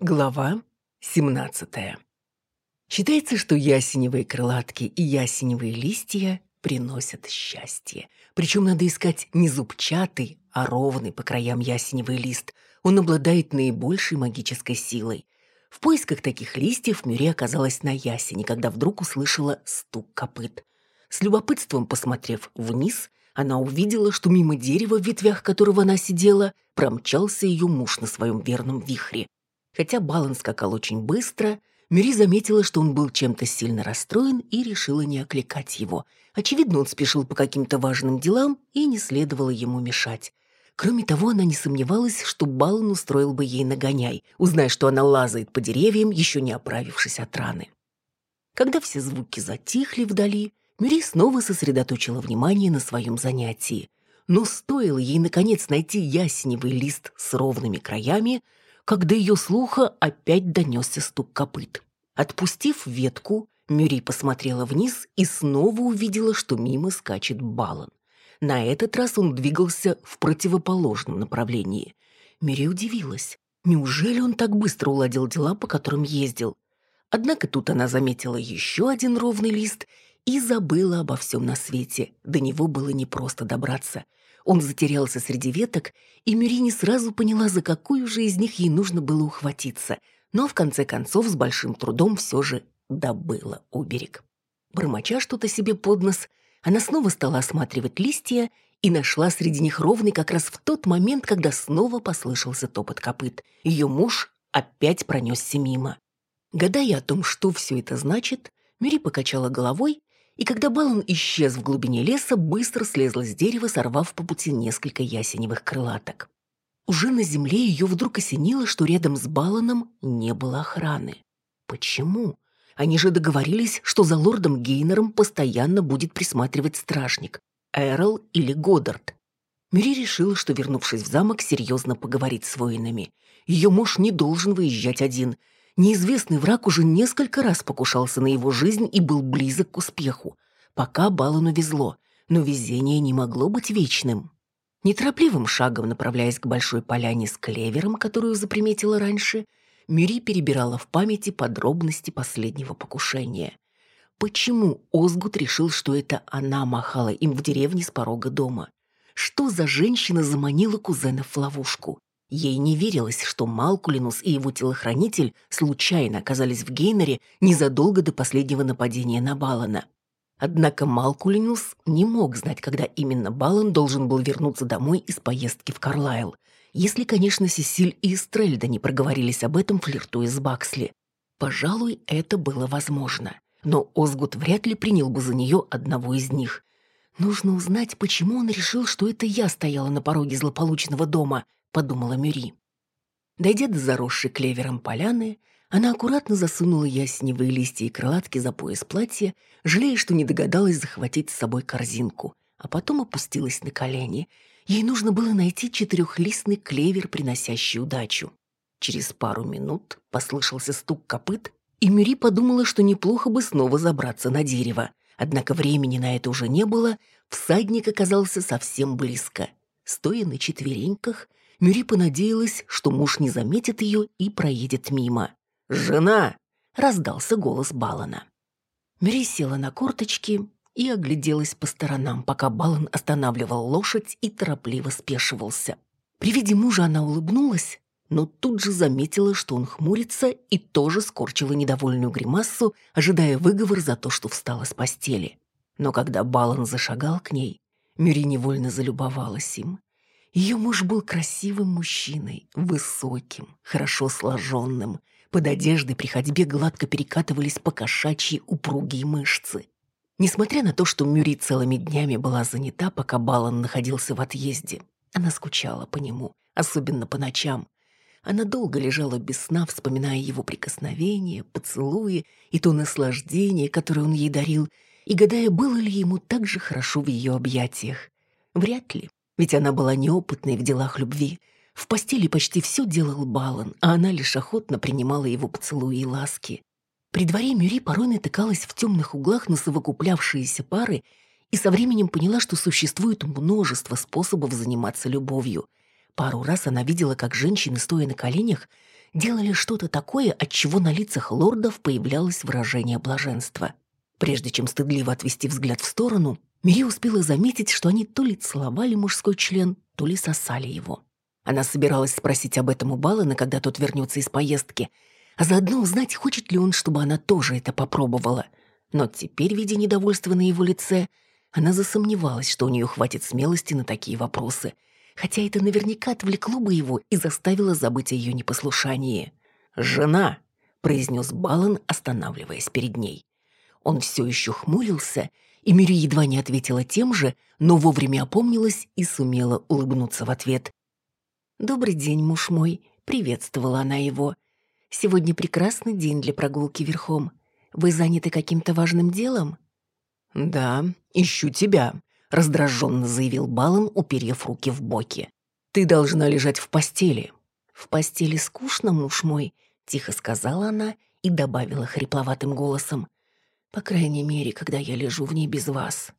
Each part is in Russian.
Глава 17. Считается, что ясеневые крылатки и ясеневые листья приносят счастье. Причем надо искать не зубчатый, а ровный по краям ясеневый лист. Он обладает наибольшей магической силой. В поисках таких листьев Мюри оказалась на ясене, когда вдруг услышала стук копыт. С любопытством посмотрев вниз, она увидела, что мимо дерева, в ветвях которого она сидела, промчался ее муж на своем верном вихре. Хотя Балан скакал очень быстро, Мюри заметила, что он был чем-то сильно расстроен и решила не окликать его. Очевидно, он спешил по каким-то важным делам и не следовало ему мешать. Кроме того, она не сомневалась, что Балан устроил бы ей нагоняй, узная, что она лазает по деревьям, еще не оправившись от раны. Когда все звуки затихли вдали, Мюри снова сосредоточила внимание на своем занятии. Но стоило ей, наконец, найти ясеневый лист с ровными краями, до ее слуха опять донесся стук копыт. Отпустив ветку, Мюри посмотрела вниз и снова увидела, что мимо скачет Балан. На этот раз он двигался в противоположном направлении. Мюри удивилась. Неужели он так быстро уладил дела, по которым ездил? Однако тут она заметила еще один ровный лист и забыла обо всем на свете. До него было непросто добраться. Он затерялся среди веток, и Мюри сразу поняла, за какую же из них ей нужно было ухватиться, но в конце концов с большим трудом все же добыла уберег. Бормоча что-то себе под нос, она снова стала осматривать листья и нашла среди них ровный как раз в тот момент, когда снова послышался топот копыт. Ее муж опять пронесся мимо. Гадая о том, что все это значит, Мюри покачала головой и когда Балан исчез в глубине леса, быстро слезла с дерева, сорвав по пути несколько ясеневых крылаток. Уже на земле ее вдруг осенило, что рядом с Баланом не было охраны. Почему? Они же договорились, что за лордом Гейнером постоянно будет присматривать стражник, Эрл или Годдард. Мюри решила, что, вернувшись в замок, серьезно поговорить с воинами. Ее муж не должен выезжать один – Неизвестный враг уже несколько раз покушался на его жизнь и был близок к успеху. Пока Балану везло, но везение не могло быть вечным. Неторопливым шагом, направляясь к большой поляне с клевером, которую заприметила раньше, Мюри перебирала в памяти подробности последнего покушения. Почему Озгут решил, что это она махала им в деревне с порога дома? Что за женщина заманила кузена в ловушку? Ей не верилось, что Малкулинус и его телохранитель случайно оказались в Гейнере незадолго до последнего нападения на Балана. Однако Малкулинус не мог знать, когда именно Балан должен был вернуться домой из поездки в Карлайл, если, конечно, Сесиль и Эстрельда не проговорились об этом, флиртуя с Баксли. Пожалуй, это было возможно. Но Озгут вряд ли принял бы за нее одного из них. Нужно узнать, почему он решил, что это я стояла на пороге злополучного дома, подумала Мюри. Дойдя до заросшей клевером поляны, она аккуратно засунула ясневые листья и крылатки за пояс платья, жалея, что не догадалась захватить с собой корзинку, а потом опустилась на колени. Ей нужно было найти четырехлистный клевер, приносящий удачу. Через пару минут послышался стук копыт, и Мюри подумала, что неплохо бы снова забраться на дерево. Однако времени на это уже не было, всадник оказался совсем близко. Стоя на четвереньках, Мюри понадеялась, что муж не заметит ее и проедет мимо. «Жена!» — раздался голос Балана. Мюри села на корточки и огляделась по сторонам, пока Балан останавливал лошадь и торопливо спешивался. При виде мужа она улыбнулась, но тут же заметила, что он хмурится и тоже скорчила недовольную гримассу, ожидая выговор за то, что встала с постели. Но когда Балан зашагал к ней, Мюри невольно залюбовалась им. Ее муж был красивым мужчиной, высоким, хорошо сложенным. Под одеждой при ходьбе гладко перекатывались по кошачьи упругие мышцы. Несмотря на то, что Мюри целыми днями была занята, пока Балан находился в отъезде, она скучала по нему, особенно по ночам. Она долго лежала без сна, вспоминая его прикосновения, поцелуи и то наслаждение, которое он ей дарил, и гадая, было ли ему так же хорошо в ее объятиях. Вряд ли. Ведь она была неопытной в делах любви. В постели почти все делал Балан, а она лишь охотно принимала его поцелуи и ласки. При дворе Мюри порой натыкалась в темных углах на совокуплявшиеся пары и со временем поняла, что существует множество способов заниматься любовью. Пару раз она видела, как женщины, стоя на коленях, делали что-то такое, от чего на лицах лордов появлялось выражение блаженства. Прежде чем стыдливо отвести взгляд в сторону, Мири успела заметить, что они то ли целовали мужской член, то ли сосали его. Она собиралась спросить об этом у Балана, когда тот вернется из поездки, а заодно узнать, хочет ли он, чтобы она тоже это попробовала. Но теперь, видя недовольство на его лице, она засомневалась, что у нее хватит смелости на такие вопросы, хотя это наверняка отвлекло бы его и заставило забыть о ее непослушании. «Жена!» — произнес Балан, останавливаясь перед ней. Он все еще хмурился, и Мири едва не ответила тем же, но вовремя опомнилась и сумела улыбнуться в ответ. «Добрый день, муж мой», — приветствовала она его. «Сегодня прекрасный день для прогулки верхом. Вы заняты каким-то важным делом?» «Да, ищу тебя», — раздраженно заявил Балан, уперев руки в боки. «Ты должна лежать в постели». «В постели скучно, муж мой», — тихо сказала она и добавила хрипловатым голосом. «По крайней мере, когда я лежу в ней без вас».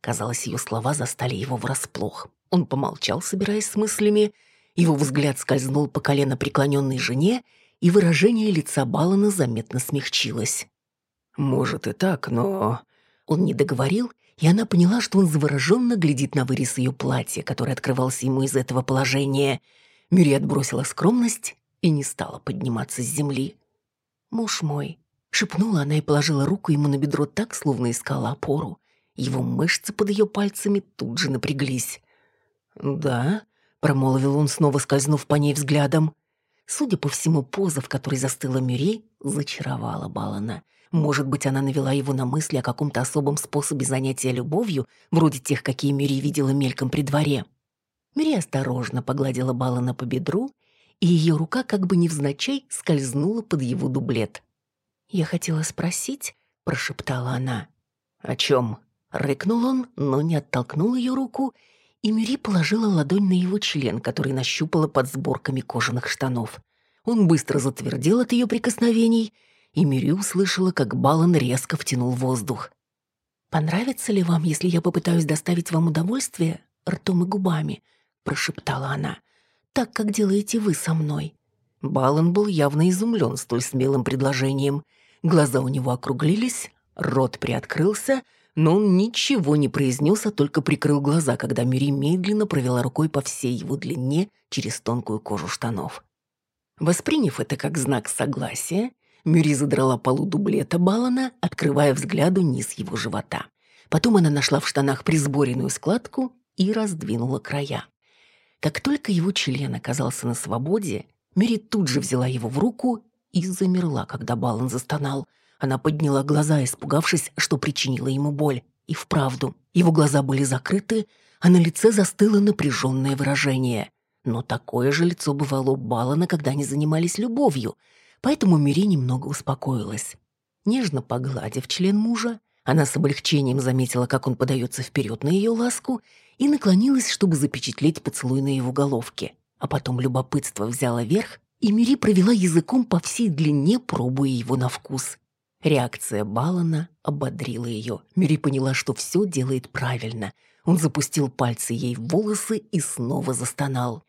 Казалось, ее слова застали его врасплох. Он помолчал, собираясь с мыслями, — его взгляд скользнул по колено преклоненной жене, и выражение лица Балана заметно смягчилось. «Может и так, но...» Он не договорил, и она поняла, что он завороженно глядит на вырез ее платья, который открывался ему из этого положения. Мюри отбросила скромность и не стала подниматься с земли. «Муж мой», — шепнула она и положила руку ему на бедро так, словно искала опору. Его мышцы под ее пальцами тут же напряглись. «Да», промолвил он, снова скользнув по ней взглядом. Судя по всему, поза, в которой застыла Мюри, зачаровала Балана. Может быть, она навела его на мысли о каком-то особом способе занятия любовью, вроде тех, какие Мюри видела мельком при дворе. Мюри осторожно погладила Балана по бедру, и ее рука как бы невзначай скользнула под его дублет. «Я хотела спросить», — прошептала она. «О чем?» — рыкнул он, но не оттолкнул ее руку и Мюри положила ладонь на его член, который нащупала под сборками кожаных штанов. Он быстро затвердел от ее прикосновений, и Мюри услышала, как Балан резко втянул воздух. «Понравится ли вам, если я попытаюсь доставить вам удовольствие ртом и губами?» – прошептала она. «Так, как делаете вы со мной». Балан был явно изумлен столь смелым предложением. Глаза у него округлились, рот приоткрылся – но он ничего не произнес, а только прикрыл глаза, когда Мюри медленно провела рукой по всей его длине через тонкую кожу штанов. Восприняв это как знак согласия, Мюри задрала полу дублета Балана, открывая взгляду низ его живота. Потом она нашла в штанах присборенную складку и раздвинула края. Как только его член оказался на свободе, Мюри тут же взяла его в руку и замерла, когда Балан застонал – она подняла глаза, испугавшись, что причинила ему боль. И вправду, его глаза были закрыты, а на лице застыло напряженное выражение. Но такое же лицо бывало у Балана, когда они занимались любовью, поэтому Мири немного успокоилась. Нежно погладив член мужа, она с облегчением заметила, как он подается вперед на ее ласку, и наклонилась, чтобы запечатлеть поцелуй на его головке. А потом любопытство взяло верх, и Мири провела языком по всей длине, пробуя его на вкус. Реакция Балана ободрила ее. Мюри поняла, что все делает правильно. Он запустил пальцы ей в волосы и снова застонал.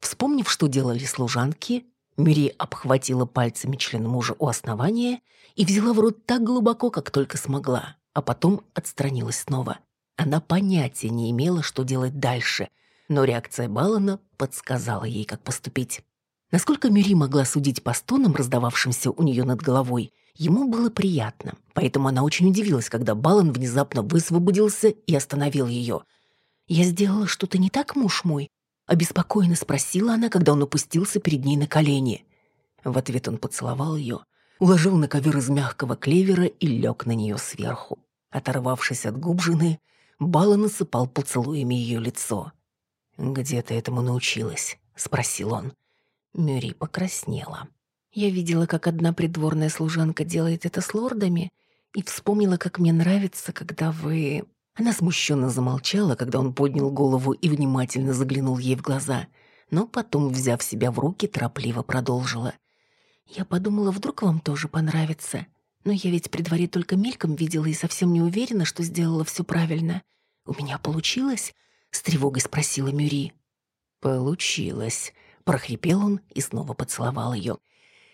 Вспомнив, что делали служанки, Мюри обхватила пальцами член мужа у основания и взяла в рот так глубоко, как только смогла, а потом отстранилась снова. Она понятия не имела, что делать дальше, но реакция Балана подсказала ей, как поступить. Насколько Мюри могла судить по стонам, раздававшимся у нее над головой, Ему было приятно, поэтому она очень удивилась, когда Балан внезапно высвободился и остановил ее. «Я сделала что-то не так, муж мой?» Обеспокоенно спросила она, когда он опустился перед ней на колени. В ответ он поцеловал ее, уложил на ковер из мягкого клевера и лег на нее сверху. Оторвавшись от губ жены, Бала насыпал поцелуями ее лицо. «Где ты этому научилась?» — спросил он. Мюри покраснела. Я видела, как одна придворная служанка делает это с лордами, и вспомнила, как мне нравится, когда вы...» Она смущенно замолчала, когда он поднял голову и внимательно заглянул ей в глаза, но потом, взяв себя в руки, торопливо продолжила. «Я подумала, вдруг вам тоже понравится. Но я ведь при дворе только мельком видела и совсем не уверена, что сделала все правильно. У меня получилось?» — с тревогой спросила Мюри. «Получилось», прохрипел он и снова поцеловал ее.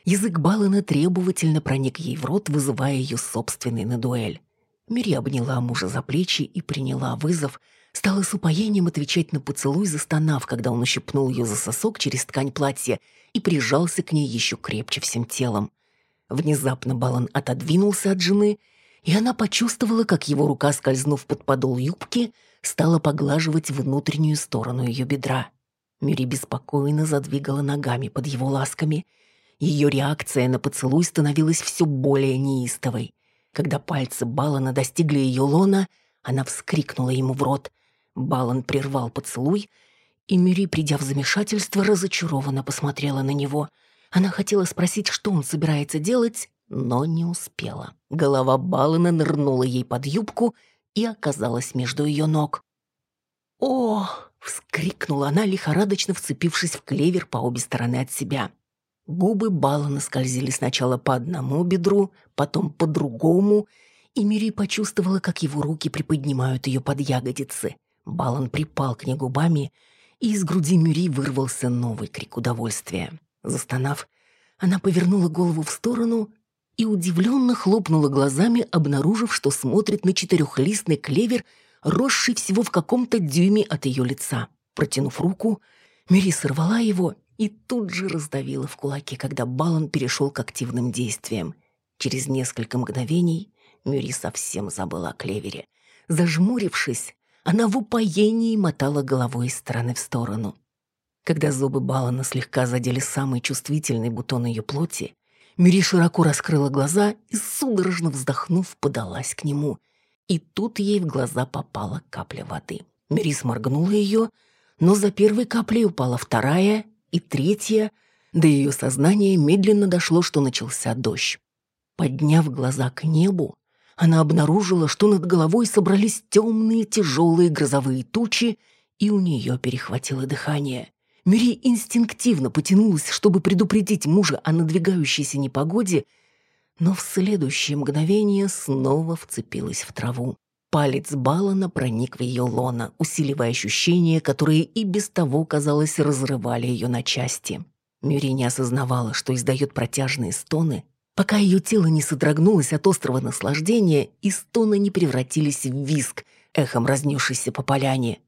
Язык Балана требовательно проник ей в рот, вызывая ее собственный на дуэль. Мири обняла мужа за плечи и приняла вызов, стала с упоением отвечать на поцелуй, застонав, когда он ущипнул ее за сосок через ткань платья и прижался к ней еще крепче всем телом. Внезапно Балан отодвинулся от жены, и она почувствовала, как его рука, скользнув под подол юбки, стала поглаживать внутреннюю сторону ее бедра. Мюри беспокойно задвигала ногами под его ласками. Ее реакция на поцелуй становилась все более неистовой. Когда пальцы Балана достигли ее лона, она вскрикнула ему в рот. Балан прервал поцелуй, и Мюри, придя в замешательство, разочарованно посмотрела на него. Она хотела спросить, что он собирается делать, но не успела. Голова Балана нырнула ей под юбку и оказалась между ее ног. «О!» — вскрикнула она, лихорадочно вцепившись в клевер по обе стороны от себя. Губы Балана скользили сначала по одному бедру, потом по другому, и Мири почувствовала, как его руки приподнимают ее под ягодицы. Балан припал к ней губами, и из груди Мюри вырвался новый крик удовольствия. Застонав, она повернула голову в сторону и удивленно хлопнула глазами, обнаружив, что смотрит на четырехлистный клевер, росший всего в каком-то дюйме от ее лица. Протянув руку, Мюри сорвала его и тут же раздавила в кулаке, когда Балан перешел к активным действиям. Через несколько мгновений Мюри совсем забыла о клевере. Зажмурившись, она в упоении мотала головой из стороны в сторону. Когда зубы Балана слегка задели самый чувствительный бутон ее плоти, Мюри широко раскрыла глаза и, судорожно вздохнув, подалась к нему. И тут ей в глаза попала капля воды. Мюри сморгнула ее, но за первой каплей упала вторая и третья. До ее сознания медленно дошло, что начался дождь. Подняв глаза к небу, она обнаружила, что над головой собрались темные тяжелые грозовые тучи, и у нее перехватило дыхание. Мюри инстинктивно потянулась, чтобы предупредить мужа о надвигающейся непогоде, но в следующее мгновение снова вцепилась в траву. Палец Балана проник в ее лона, усиливая ощущения, которые и без того, казалось, разрывали ее на части. Мюри не осознавала, что издает протяжные стоны, пока ее тело не содрогнулось от острого наслаждения и стоны не превратились в виск, эхом разнесшийся по поляне.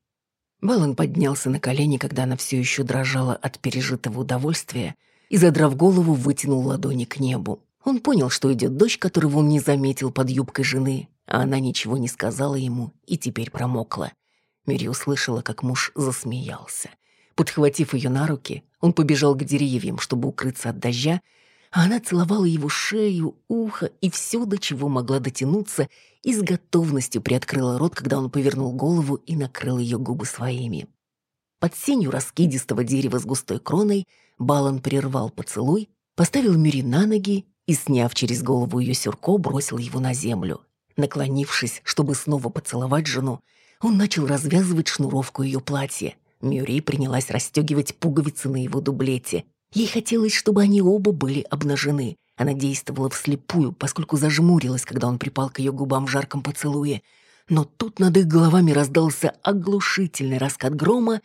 Балан поднялся на колени, когда она все еще дрожала от пережитого удовольствия, и, задрав голову, вытянул ладони к небу. Он понял, что идет дождь, которого он не заметил под юбкой жены, а она ничего не сказала ему и теперь промокла. Мири услышала, как муж засмеялся. Подхватив ее на руки, он побежал к деревьям, чтобы укрыться от дождя, а она целовала его шею, ухо и все, до чего могла дотянуться, и с готовностью приоткрыла рот, когда он повернул голову и накрыл ее губы своими. Под сенью раскидистого дерева с густой кроной Балан прервал поцелуй, поставил Мюри на ноги и, сняв через голову ее сюрко, бросил его на землю. Наклонившись, чтобы снова поцеловать жену, он начал развязывать шнуровку ее платья. Мюри принялась расстегивать пуговицы на его дублете, Ей хотелось, чтобы они оба были обнажены. Она действовала вслепую, поскольку зажмурилась, когда он припал к ее губам в жарком поцелуе. Но тут над их головами раздался оглушительный раскат грома,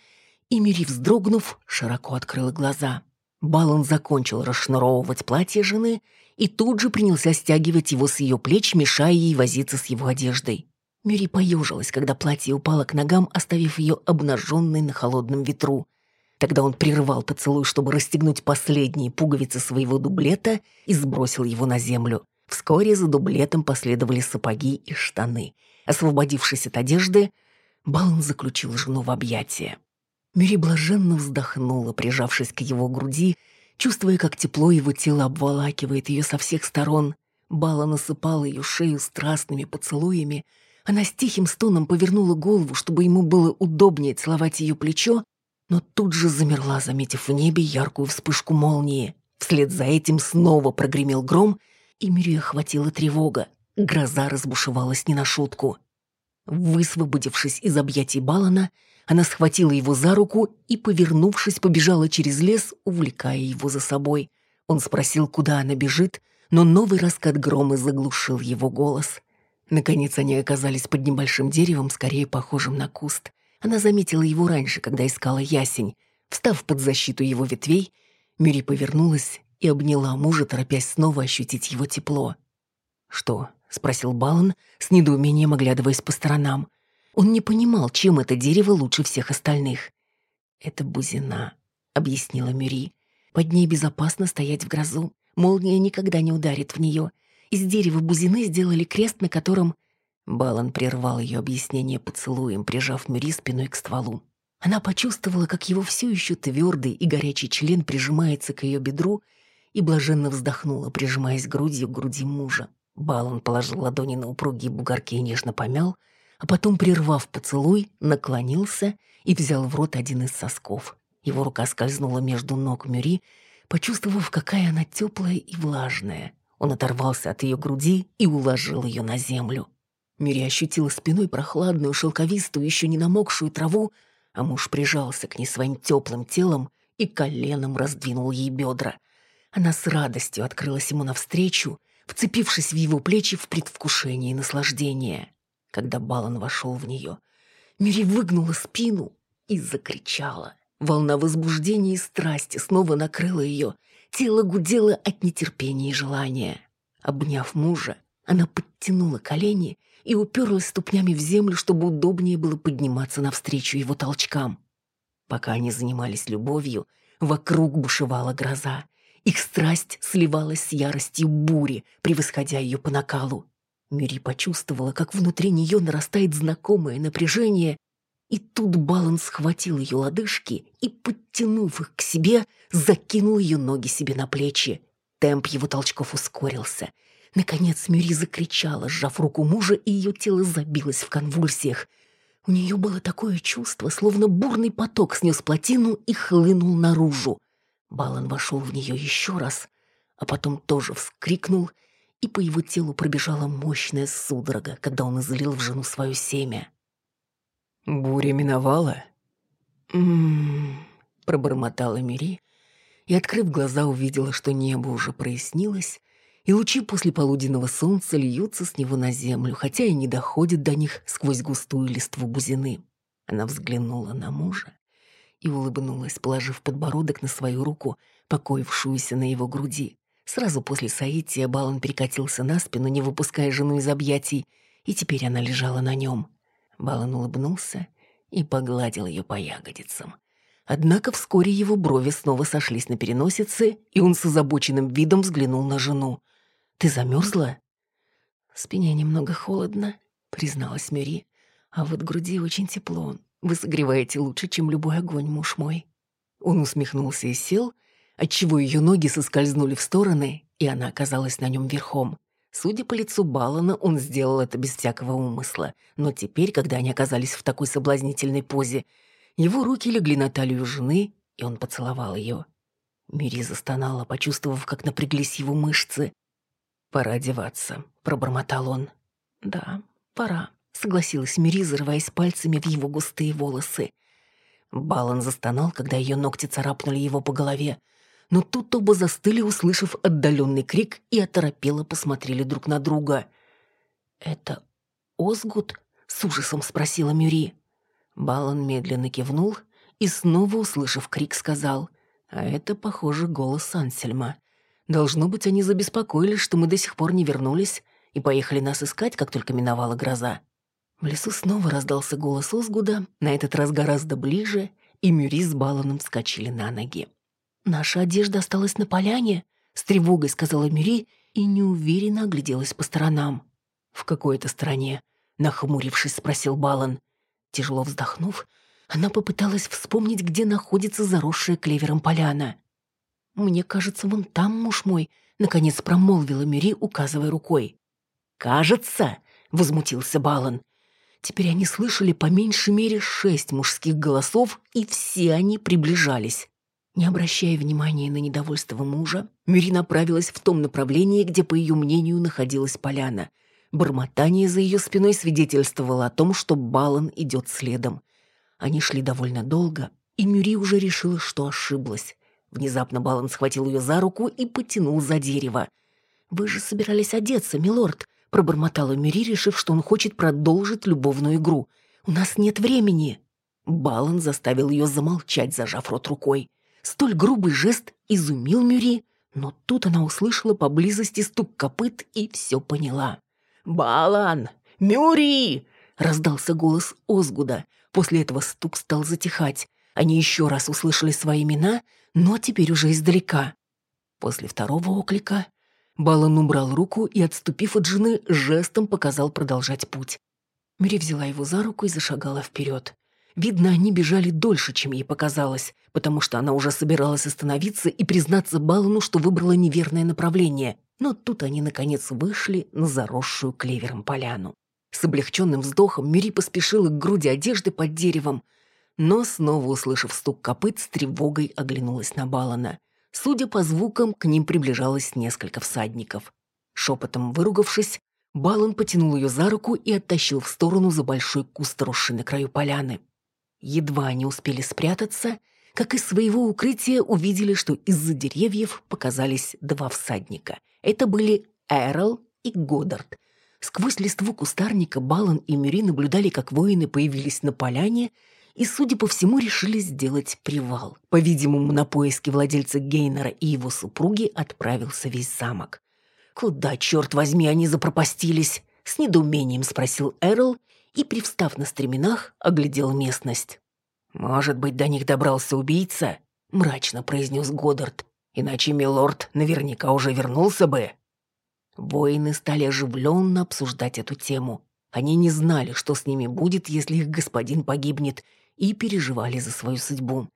и Мири, вздрогнув, широко открыла глаза. Балан закончил расшнуровывать платье жены и тут же принялся стягивать его с ее плеч, мешая ей возиться с его одеждой. Мири поежилась, когда платье упало к ногам, оставив ее обнаженной на холодном ветру. Тогда он прервал поцелуй, чтобы расстегнуть последние пуговицы своего дублета и сбросил его на землю. Вскоре за дублетом последовали сапоги и штаны. Освободившись от одежды, Балан заключил жену в объятия. Мюри блаженно вздохнула, прижавшись к его груди, чувствуя, как тепло его тела обволакивает ее со всех сторон. Бала насыпала ее шею страстными поцелуями. Она с тихим стоном повернула голову, чтобы ему было удобнее целовать ее плечо, но тут же замерла, заметив в небе яркую вспышку молнии. Вслед за этим снова прогремел гром, и Мири охватила тревога. Гроза разбушевалась не на шутку. Высвободившись из объятий Балана, она схватила его за руку и, повернувшись, побежала через лес, увлекая его за собой. Он спросил, куда она бежит, но новый раскат грома заглушил его голос. Наконец они оказались под небольшим деревом, скорее похожим на куст. Она заметила его раньше, когда искала ясень. Встав под защиту его ветвей, Мюри повернулась и обняла мужа, торопясь снова ощутить его тепло. «Что?» — спросил Балан, с недоумением оглядываясь по сторонам. Он не понимал, чем это дерево лучше всех остальных. «Это бузина», — объяснила Мюри. «Под ней безопасно стоять в грозу. Молния никогда не ударит в нее. Из дерева бузины сделали крест, на котором...» Балан прервал ее объяснение поцелуем, прижав Мюри спиной к стволу. Она почувствовала, как его все еще твердый и горячий член прижимается к ее бедру и блаженно вздохнула, прижимаясь грудью к груди мужа. Балан положил ладони на упругие бугорки и нежно помял, а потом, прервав поцелуй, наклонился и взял в рот один из сосков. Его рука скользнула между ног Мюри, почувствовав, какая она теплая и влажная. Он оторвался от ее груди и уложил ее на землю. Мюри ощутила спиной прохладную, шелковистую, еще не намокшую траву, а муж прижался к ней своим теплым телом и коленом раздвинул ей бедра. Она с радостью открылась ему навстречу, вцепившись в его плечи в предвкушении наслаждения. Когда Балан вошел в нее, Мири выгнула спину и закричала. Волна возбуждения и страсти снова накрыла ее. Тело гудело от нетерпения и желания. Обняв мужа, она подтянула колени и уперлась ступнями в землю, чтобы удобнее было подниматься навстречу его толчкам. Пока они занимались любовью, вокруг бушевала гроза. Их страсть сливалась с яростью бури, превосходя ее по накалу. Мири почувствовала, как внутри нее нарастает знакомое напряжение, и тут Балан схватил ее лодыжки и, подтянув их к себе, закинул ее ноги себе на плечи. Темп его толчков ускорился — Наконец Мюри закричала, сжав руку мужа, и ее тело забилось в конвульсиях. У нее было такое чувство, словно бурный поток снес плотину и хлынул наружу. Балан вошел в нее еще раз, а потом тоже вскрикнул, и по его телу пробежала мощная судорога, когда он излил в жену свое семя. «Буря миновала?» «М-м-м», пробормотала Мири, и, открыв глаза, увидела, что небо уже прояснилось, и лучи после полуденного солнца льются с него на землю, хотя и не доходят до них сквозь густую листву бузины. Она взглянула на мужа и улыбнулась, положив подбородок на свою руку, покоившуюся на его груди. Сразу после соития Балан перекатился на спину, не выпуская жену из объятий, и теперь она лежала на нем. Балан улыбнулся и погладил ее по ягодицам. Однако вскоре его брови снова сошлись на переносице, и он с озабоченным видом взглянул на жену. Ты замерзла?» «Спине немного холодно», — призналась Мюри. «А вот груди очень тепло. Вы согреваете лучше, чем любой огонь, муж мой». Он усмехнулся и сел, отчего ее ноги соскользнули в стороны, и она оказалась на нем верхом. Судя по лицу Балана, он сделал это без всякого умысла. Но теперь, когда они оказались в такой соблазнительной позе, его руки легли на талию жены, и он поцеловал ее. Мири застонала, почувствовав, как напряглись его мышцы. «Пора одеваться», — пробормотал он. «Да, пора», — согласилась Мири, зарываясь пальцами в его густые волосы. Балан застонал, когда ее ногти царапнули его по голове. Но тут оба застыли, услышав отдаленный крик, и оторопело посмотрели друг на друга. «Это Озгут?» — с ужасом спросила Мюри. Балан медленно кивнул и, снова услышав крик, сказал, «А это, похоже, голос Ансельма». Должно быть, они забеспокоились, что мы до сих пор не вернулись и поехали нас искать, как только миновала гроза. В лесу снова раздался голос Озгуда, на этот раз гораздо ближе, и Мюри с Баланом вскочили на ноги. «Наша одежда осталась на поляне», — с тревогой сказала Мюри и неуверенно огляделась по сторонам. «В какой-то стороне?» — нахмурившись, спросил Балан. Тяжело вздохнув, она попыталась вспомнить, где находится заросшая клевером поляна. «Мне кажется, вон там, муж мой», — наконец промолвила Мюри, указывая рукой. «Кажется?» — возмутился Балан. Теперь они слышали по меньшей мере шесть мужских голосов, и все они приближались. Не обращая внимания на недовольство мужа, Мюри направилась в том направлении, где, по ее мнению, находилась поляна. Бормотание за ее спиной свидетельствовало о том, что Балан идет следом. Они шли довольно долго, и Мюри уже решила, что ошиблась. Внезапно Балан схватил ее за руку и потянул за дерево. «Вы же собирались одеться, милорд», — пробормотала Мюри, решив, что он хочет продолжить любовную игру. «У нас нет времени». Балан заставил ее замолчать, зажав рот рукой. Столь грубый жест изумил Мюри, но тут она услышала поблизости стук копыт и все поняла. «Балан! Мюри!» — раздался голос Озгуда. После этого стук стал затихать. Они еще раз услышали свои имена, но теперь уже издалека. После второго оклика Балан убрал руку и, отступив от жены, жестом показал продолжать путь. Мюри взяла его за руку и зашагала вперед. Видно, они бежали дольше, чем ей показалось, потому что она уже собиралась остановиться и признаться Балану, что выбрала неверное направление. Но тут они, наконец, вышли на заросшую клевером поляну. С облегченным вздохом Мюри поспешила к груди одежды под деревом, но, снова услышав стук копыт, с тревогой оглянулась на Балана. Судя по звукам, к ним приближалось несколько всадников. Шепотом выругавшись, Балан потянул ее за руку и оттащил в сторону за большой куст росший на краю поляны. Едва они успели спрятаться, как из своего укрытия увидели, что из-за деревьев показались два всадника. Это были Эрл и Годдард. Сквозь листву кустарника Балан и Мюри наблюдали, как воины появились на поляне и, судя по всему, решили сделать привал. По-видимому, на поиски владельца Гейнера и его супруги отправился весь замок. «Куда, черт возьми, они запропастились?» — с недоумением спросил Эрл и, привстав на стременах, оглядел местность. «Может быть, до них добрался убийца?» — мрачно произнес Годдард. «Иначе милорд наверняка уже вернулся бы». Воины стали оживленно обсуждать эту тему. Они не знали, что с ними будет, если их господин погибнет, и переживали за свою судьбу.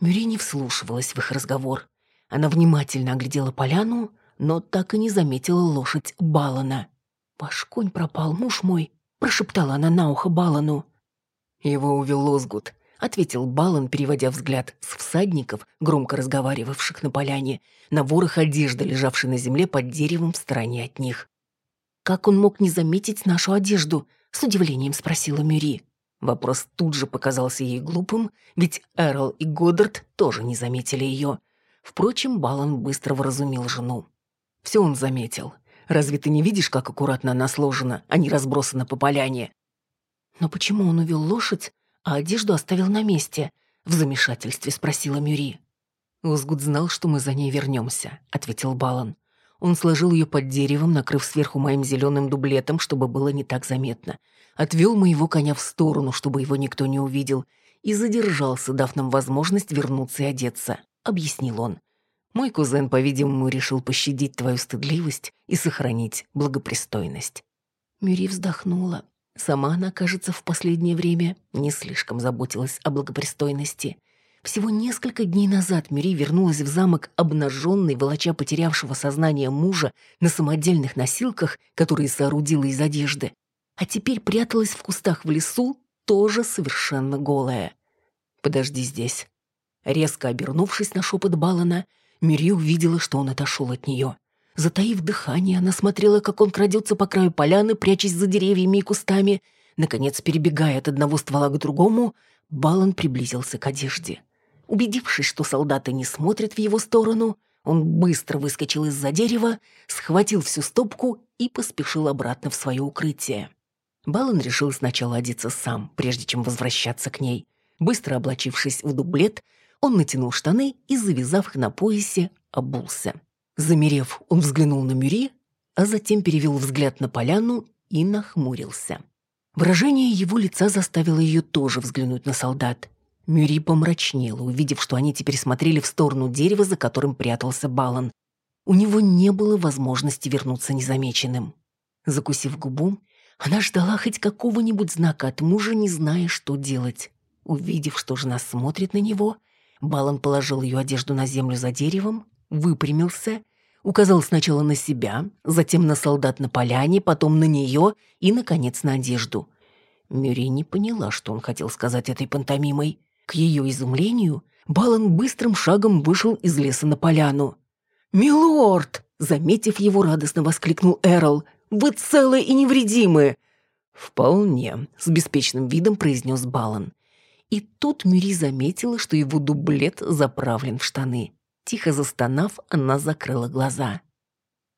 Мюри не вслушивалась в их разговор. Она внимательно оглядела поляну, но так и не заметила лошадь Балана. «Ваш конь пропал, муж мой», прошептала она на ухо Балану. «Его увел Лозгут», — ответил Балан, переводя взгляд с всадников, громко разговаривавших на поляне, на ворох одежды, лежавший на земле под деревом в стороне от них. «Как он мог не заметить нашу одежду?» — с удивлением спросила Мюри. Вопрос тут же показался ей глупым, ведь Эрл и Годдард тоже не заметили ее. Впрочем, Балан быстро вразумил жену. Все он заметил. Разве ты не видишь, как аккуратно она сложена, а не разбросана по поляне?» «Но почему он увел лошадь, а одежду оставил на месте?» — в замешательстве спросила Мюри. «Озгуд знал, что мы за ней вернемся», — ответил Балан. Он сложил ее под деревом, накрыв сверху моим зеленым дублетом, чтобы было не так заметно. Отвел моего коня в сторону, чтобы его никто не увидел, и задержался, дав нам возможность вернуться и одеться, — объяснил он. Мой кузен, по-видимому, решил пощадить твою стыдливость и сохранить благопристойность». Мюри вздохнула. Сама она, кажется, в последнее время не слишком заботилась о благопристойности. Всего несколько дней назад Мюри вернулась в замок обнаженной, волоча потерявшего сознание мужа на самодельных носилках, которые соорудила из одежды. А теперь пряталась в кустах в лесу, тоже совершенно голая. «Подожди здесь». Резко обернувшись на шепот Балана, Мири увидела, что он отошел от нее. Затаив дыхание, она смотрела, как он крадется по краю поляны, прячась за деревьями и кустами. Наконец, перебегая от одного ствола к другому, Балан приблизился к одежде. Убедившись, что солдаты не смотрят в его сторону, он быстро выскочил из-за дерева, схватил всю стопку и поспешил обратно в свое укрытие. Балан решил сначала одеться сам, прежде чем возвращаться к ней. Быстро облачившись в дублет, он натянул штаны и, завязав их на поясе, обулся. Замерев, он взглянул на Мюри, а затем перевел взгляд на поляну и нахмурился. Выражение его лица заставило ее тоже взглянуть на солдат. Мюри помрачнела, увидев, что они теперь смотрели в сторону дерева, за которым прятался Балан. У него не было возможности вернуться незамеченным. Закусив губу, она ждала хоть какого-нибудь знака от мужа, не зная, что делать. Увидев, что жена смотрит на него, Балан положил ее одежду на землю за деревом, выпрямился, указал сначала на себя, затем на солдат на поляне, потом на нее и, наконец, на одежду. Мюри не поняла, что он хотел сказать этой пантомимой. К ее изумлению Балан быстрым шагом вышел из леса на поляну. «Милорд!» — заметив его, радостно воскликнул Эрл. «Вы целы и невредимы!» «Вполне», — с беспечным видом произнес Балан. И тут Мюри заметила, что его дублет заправлен в штаны. Тихо застонав, она закрыла глаза.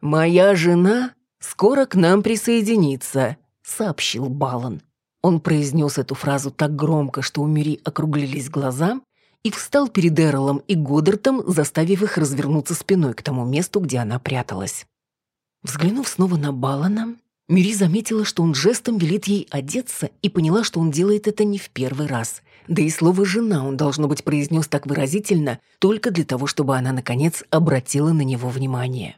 «Моя жена скоро к нам присоединится», — сообщил Балан. Он произнес эту фразу так громко, что у Мюри округлились глаза, и встал перед Эролом и Годдартом, заставив их развернуться спиной к тому месту, где она пряталась. Взглянув снова на Балана, Мюри заметила, что он жестом велит ей одеться, и поняла, что он делает это не в первый раз. Да и слово «жена» он, должно быть, произнес так выразительно, только для того, чтобы она, наконец, обратила на него внимание.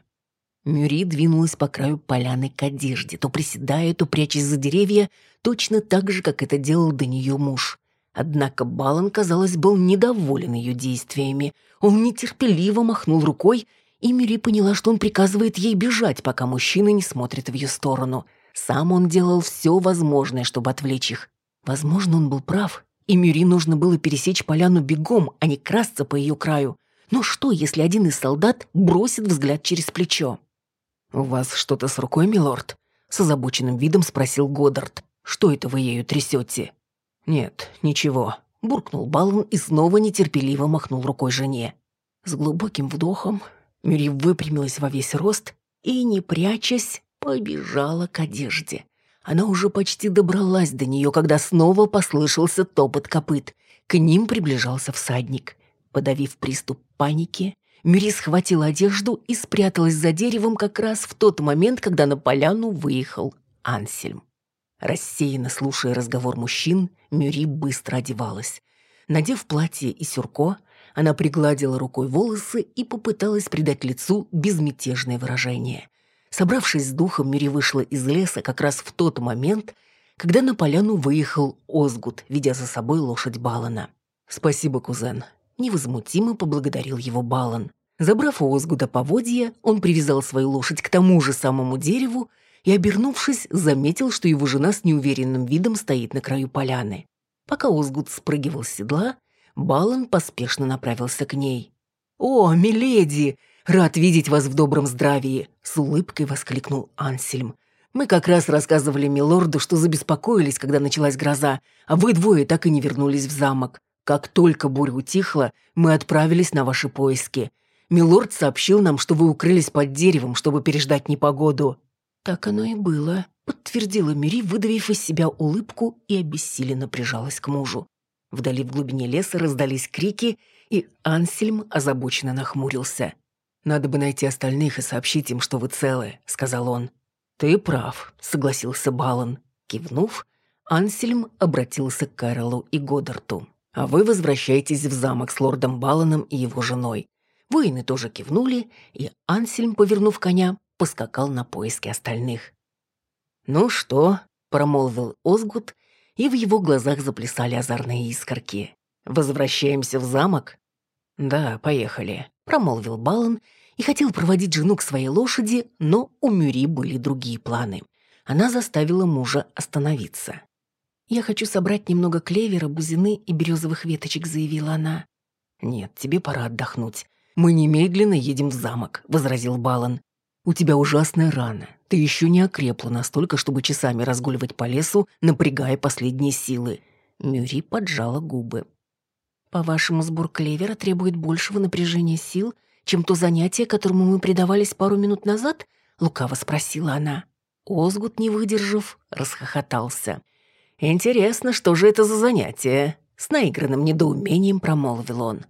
Мюри двинулась по краю поляны к одежде, то приседая, то прячась за деревья, точно так же, как это делал до нее муж. Однако Балан, казалось, был недоволен ее действиями. Он нетерпеливо махнул рукой, и Мюри поняла, что он приказывает ей бежать, пока мужчина не смотрит в ее сторону. Сам он делал все возможное, чтобы отвлечь их. Возможно, он был прав, и Мюри нужно было пересечь поляну бегом, а не красться по ее краю. Но что, если один из солдат бросит взгляд через плечо? «У вас что-то с рукой, милорд?» С озабоченным видом спросил Годдард. «Что это вы ею трясете?» «Нет, ничего», — буркнул Баллон и снова нетерпеливо махнул рукой жене. С глубоким вдохом Мюри выпрямилась во весь рост и, не прячась, побежала к одежде. Она уже почти добралась до нее, когда снова послышался топот копыт. К ним приближался всадник. Подавив приступ паники, Мюри схватила одежду и спряталась за деревом как раз в тот момент, когда на поляну выехал Ансельм. Рассеянно слушая разговор мужчин, Мюри быстро одевалась. Надев платье и сюрко, она пригладила рукой волосы и попыталась придать лицу безмятежное выражение. Собравшись с духом, Мюри вышла из леса как раз в тот момент, когда на поляну выехал Озгут, ведя за собой лошадь Балана. «Спасибо, кузен», Невозмутимо поблагодарил его Балан. Забрав у Озгуда поводья, он привязал свою лошадь к тому же самому дереву и, обернувшись, заметил, что его жена с неуверенным видом стоит на краю поляны. Пока Озгуд спрыгивал с седла, Балан поспешно направился к ней. «О, миледи! Рад видеть вас в добром здравии!» — с улыбкой воскликнул Ансельм. «Мы как раз рассказывали милорду, что забеспокоились, когда началась гроза, а вы двое так и не вернулись в замок. Как только буря утихла, мы отправились на ваши поиски. Милорд сообщил нам, что вы укрылись под деревом, чтобы переждать непогоду». «Так оно и было», — подтвердила Мири, выдавив из себя улыбку и обессиленно прижалась к мужу. Вдали в глубине леса раздались крики, и Ансельм озабоченно нахмурился. «Надо бы найти остальных и сообщить им, что вы целы», — сказал он. «Ты прав», — согласился Балан. Кивнув, Ансельм обратился к Кэролу и Годдарту а вы возвращаетесь в замок с лордом Баланом и его женой. Воины тоже кивнули, и Ансельм, повернув коня, поскакал на поиски остальных. «Ну что?» — промолвил Озгут, и в его глазах заплясали озорные искорки. «Возвращаемся в замок?» «Да, поехали», — промолвил Балан и хотел проводить жену к своей лошади, но у Мюри были другие планы. Она заставила мужа остановиться. «Я хочу собрать немного клевера, бузины и березовых веточек», — заявила она. «Нет, тебе пора отдохнуть. Мы немедленно едем в замок», — возразил Балан. «У тебя ужасная рана. Ты еще не окрепла настолько, чтобы часами разгуливать по лесу, напрягая последние силы». Мюри поджала губы. «По-вашему, сбор клевера требует большего напряжения сил, чем то занятие, которому мы предавались пару минут назад?» — лукаво спросила она. Озгут, не выдержав, расхохотался. «Интересно, что же это за занятие?» С наигранным недоумением промолвил он.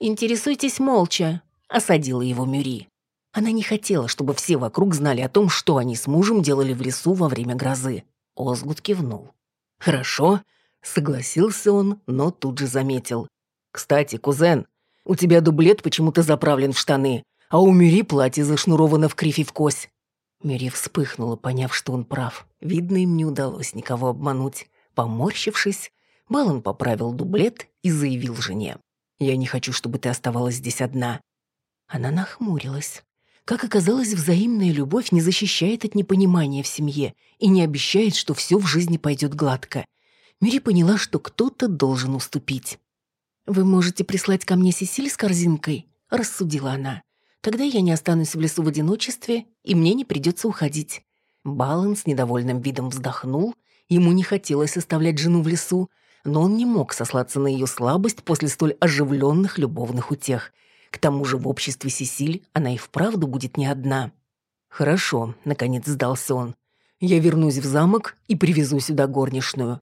«Интересуйтесь молча», — осадила его Мюри. Она не хотела, чтобы все вокруг знали о том, что они с мужем делали в лесу во время грозы. Озгут кивнул. «Хорошо», — согласился он, но тут же заметил. «Кстати, кузен, у тебя дублет почему-то заправлен в штаны, а у Мюри платье зашнуровано в кривь и в кось. Мири вспыхнула, поняв, что он прав. Видно, им не удалось никого обмануть. Поморщившись, Балан поправил дублет и заявил жене. «Я не хочу, чтобы ты оставалась здесь одна». Она нахмурилась. Как оказалось, взаимная любовь не защищает от непонимания в семье и не обещает, что все в жизни пойдет гладко. Мири поняла, что кто-то должен уступить. «Вы можете прислать ко мне Сесиль с корзинкой?» – рассудила она. Тогда я не останусь в лесу в одиночестве, и мне не придется уходить». Балан с недовольным видом вздохнул. Ему не хотелось оставлять жену в лесу, но он не мог сослаться на ее слабость после столь оживленных любовных утех. К тому же в обществе Сесиль она и вправду будет не одна. «Хорошо», — наконец сдался он. Я вернусь в замок и привезу сюда горничную».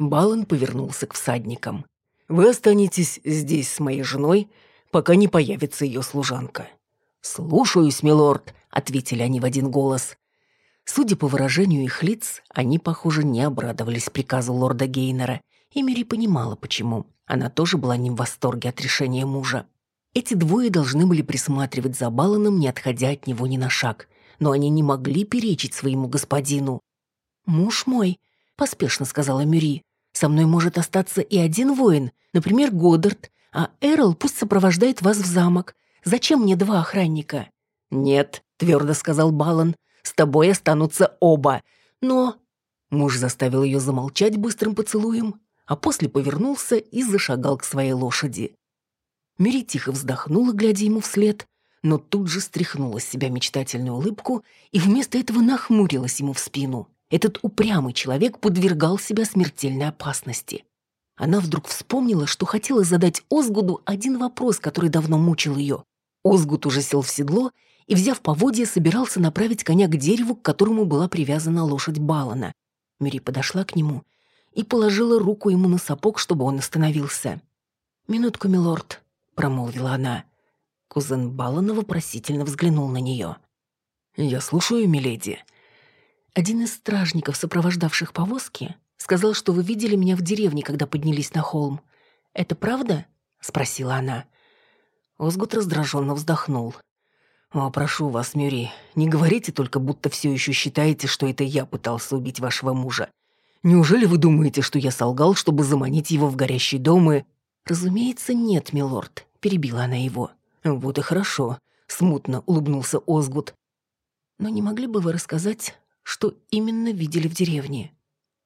Балан повернулся к всадникам. «Вы останетесь здесь с моей женой, пока не появится ее служанка». «Слушаюсь, милорд», — ответили они в один голос. Судя по выражению их лиц, они, похоже, не обрадовались приказу лорда Гейнера, и Мири понимала, почему. Она тоже была не в восторге от решения мужа. Эти двое должны были присматривать за Баланом, не отходя от него ни на шаг, но они не могли перечить своему господину. «Муж мой», — поспешно сказала Мюри, — «со мной может остаться и один воин, например, Годдард, а Эрл пусть сопровождает вас в замок. Зачем мне два охранника?» «Нет», — твердо сказал Балан, — «с тобой останутся оба. Но...» Муж заставил ее замолчать быстрым поцелуем, а после повернулся и зашагал к своей лошади. Мири тихо вздохнула, глядя ему вслед, но тут же стряхнула с себя мечтательную улыбку и вместо этого нахмурилась ему в спину. Этот упрямый человек подвергал себя смертельной опасности. Она вдруг вспомнила, что хотела задать Озгуду один вопрос, который давно мучил ее. Озгуд уже сел в седло и, взяв поводья, собирался направить коня к дереву, к которому была привязана лошадь Балана. Мири подошла к нему и положила руку ему на сапог, чтобы он остановился. «Минутку, милорд», — промолвила она. Кузен Балана вопросительно взглянул на нее. «Я слушаю, миледи». Один из стражников, сопровождавших повозки, сказал, что вы видели меня в деревне, когда поднялись на холм. Это правда?» — спросила она. Озгут раздраженно вздохнул. «О, прошу вас, Мюри, не говорите только, будто все еще считаете, что это я пытался убить вашего мужа. Неужели вы думаете, что я солгал, чтобы заманить его в горящий дом и...» «Разумеется, нет, милорд», — перебила она его. «Вот и хорошо», — смутно улыбнулся Озгут. «Но не могли бы вы рассказать, что именно видели в деревне?»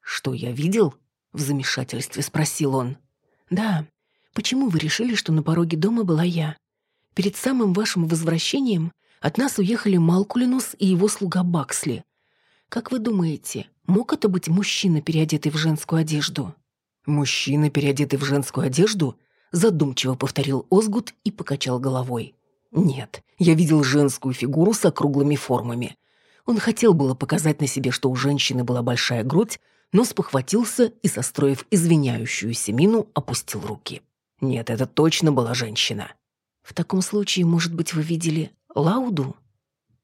«Что я видел?» — в замешательстве спросил он. «Да. Почему вы решили, что на пороге дома была я? Перед самым вашим возвращением от нас уехали Малкулинус и его слуга Баксли. Как вы думаете, мог это быть мужчина, переодетый в женскую одежду?» «Мужчина, переодетый в женскую одежду?» Задумчиво повторил Озгут и покачал головой. «Нет, я видел женскую фигуру с округлыми формами. Он хотел было показать на себе, что у женщины была большая грудь, но спохватился и, состроив извиняющуюся мину, опустил руки. Нет, это точно была женщина. «В таком случае, может быть, вы видели Лауду?»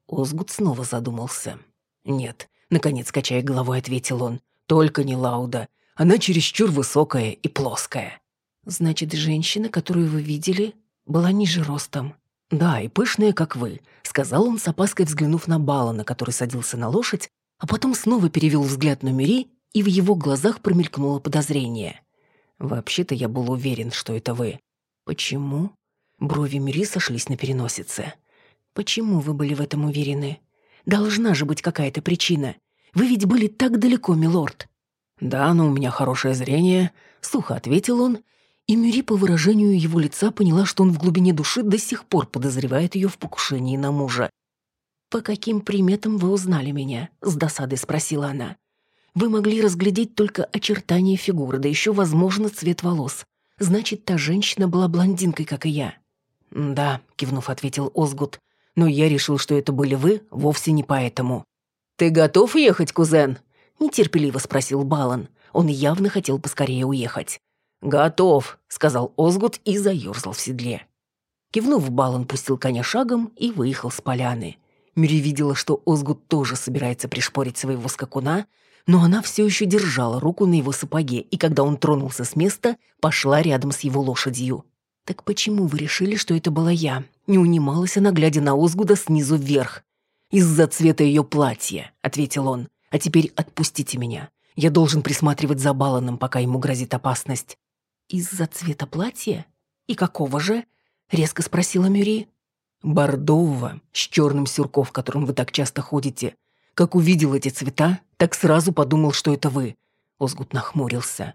Озгут снова задумался. «Нет», — наконец, качая головой, ответил он. «Только не Лауда. Она чересчур высокая и плоская». «Значит, женщина, которую вы видели, была ниже ростом?» «Да, и пышная, как вы», — сказал он с опаской, взглянув на Балана, который садился на лошадь, а потом снова перевел взгляд на Мюри, и в его глазах промелькнуло подозрение. «Вообще-то я был уверен, что это вы». «Почему?» Брови Мюри сошлись на переносице. «Почему вы были в этом уверены? Должна же быть какая-то причина. Вы ведь были так далеко, милорд». «Да, но у меня хорошее зрение», — сухо ответил он, и Мюри по выражению его лица поняла, что он в глубине души до сих пор подозревает ее в покушении на мужа. «По каким приметам вы узнали меня?» — с досадой спросила она. «Вы могли разглядеть только очертания фигуры, да еще, возможно, цвет волос. Значит, та женщина была блондинкой, как и я». «Да», — кивнув, ответил Озгут. «Но я решил, что это были вы вовсе не поэтому». «Ты готов ехать, кузен?» — нетерпеливо спросил Балан. Он явно хотел поскорее уехать. «Готов», — сказал Озгут и заерзал в седле. Кивнув, Балан пустил коня шагом и выехал с поляны. Мюри видела, что Озгут тоже собирается пришпорить своего скакуна, но она все еще держала руку на его сапоге, и когда он тронулся с места, пошла рядом с его лошадью. «Так почему вы решили, что это была я?» Не унималась она, глядя на Озгуда снизу вверх. «Из-за цвета ее платья», — ответил он. «А теперь отпустите меня. Я должен присматривать за Баланом, пока ему грозит опасность». «Из-за цвета платья? И какого же?» — резко спросила Мюри. «Бордового, с черным сюрко, в котором вы так часто ходите. Как увидел эти цвета, так сразу подумал, что это вы». Озгут нахмурился.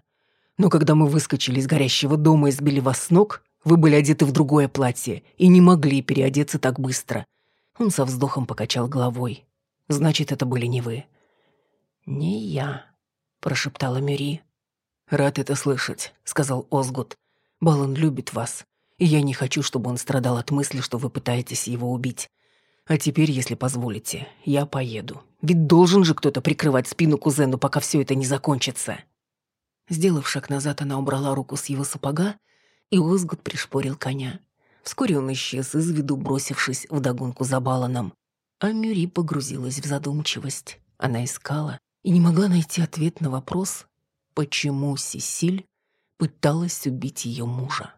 «Но когда мы выскочили из горящего дома и сбили вас с ног, вы были одеты в другое платье и не могли переодеться так быстро». Он со вздохом покачал головой. «Значит, это были не вы». «Не я», — прошептала Мюри. «Рад это слышать», — сказал Озгут. «Балан любит вас, и я не хочу, чтобы он страдал от мысли, что вы пытаетесь его убить. А теперь, если позволите, я поеду. Ведь должен же кто-то прикрывать спину кузену, пока все это не закончится. Сделав шаг назад, она убрала руку с его сапога, и Озгут пришпорил коня. Вскоре он исчез из виду, бросившись вдогонку за Баланом. А Мюри погрузилась в задумчивость. Она искала и не могла найти ответ на вопрос, почему Сесиль пыталась убить ее мужа.